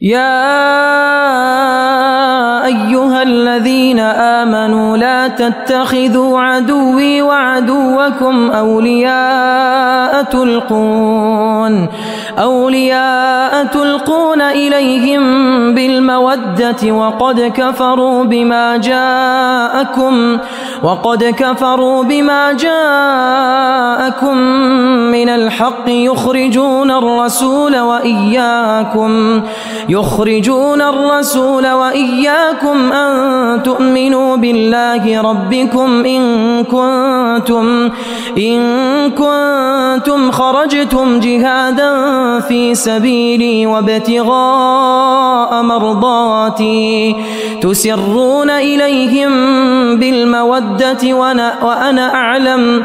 يا أيها الذين آمنوا لا تتخذوا عدوي وعدوكم أولياء تلقون أولياء تلقون إليهم بالمودة وقد كفروا بما جاءكم وقد كفروا بما جاءكم من الحق يخرجون الرسول وإياكم يخرجون الرسول وإياكم أن تؤمنوا بالله ربكم إن كنتم إن كنتم خرجتم جهادا في سبيلي وابتغاء مرضاتي تسرون إليهم بالمودة وأنا أعلم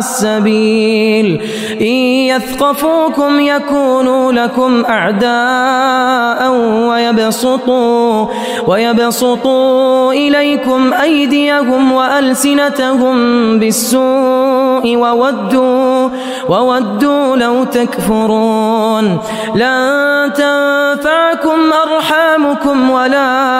السبيل. إن يثقفوكم يكونوا لكم أعداء ويبسطوا, ويبسطوا إليكم أيديهم وألسنتهم بالسوء وودوا, وودوا لو تكفرون. لن تنفعكم أرحامكم ولا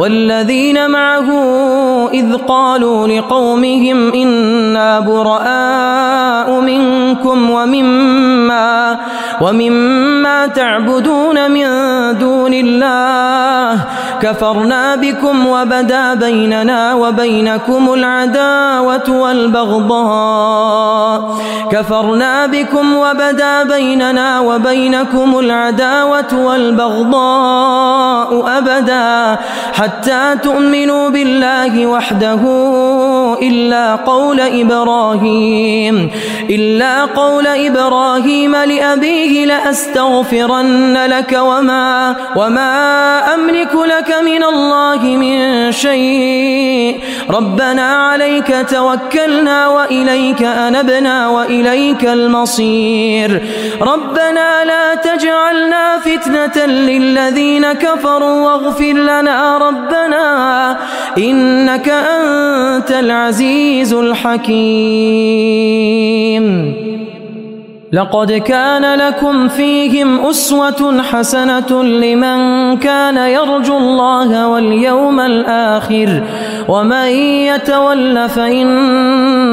والذين معه إذ قالوا لقومهم إنا براء منكم ومما ومما تعبدون من دون الله. كفرنا بكم وبدا بيننا وبينكم العداوة والبغضاء. كفرنا بكم وبدا بيننا وبينكم العداوة والبغضاء أبدا. حتى تؤمنوا بالله وحده إلا قول إبراهيم إلا قول إبراهيم لأبيه لأستغفرن لك وما وما أملك لك من الله من شيء. ربنا عليك توكلنا وإليك أنبنا وإليك المصير. ربنا لا تجعلنا فتنة للذين كفروا واغفر لنا ربنا إنك أنت العزيز الحكيم. لقد كان لكم فيهم أسوة حسنة لمن كان يرجو الله واليوم الآخر. ومن يتول فإن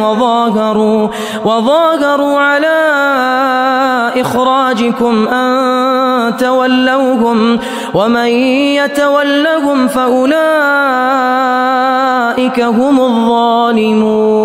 وظاهروا وظاهروا على إخراجكم أن تولوهم ومن يتولهم فأولئك هم الظالمون.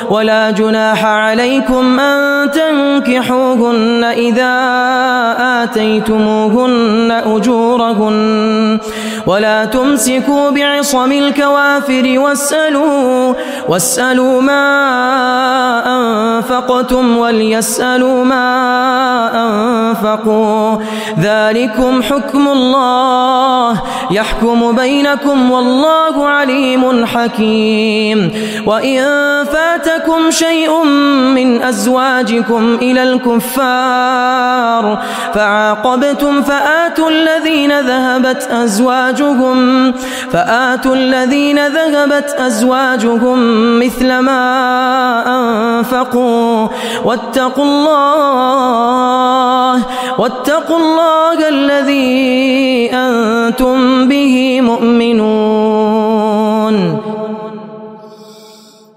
ولا جناح عليكم أن تنكحوهن إذا آتيتموهن أجورهن ولا تمسكوا بعصم الكوافر واسألوا واسألوا ما أنفقتم وليسألوا ما أنفقوا ذلكم حكم الله يحكم بينكم والله عليم حكيم وإن فاتكم شيء من أزواجكم إلى الكفار فعاقبتم فآتوا الذين ذهبت أزواجهم فآتوا الذين ذهبت أزواجهم مثل ما أنفقوا واتقوا الله واتقوا الله الذي أنتم به مؤمنون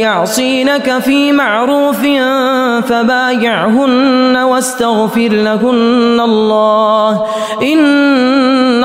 يعصينك في معروف فبايعهن واستغفر لهن الله. إن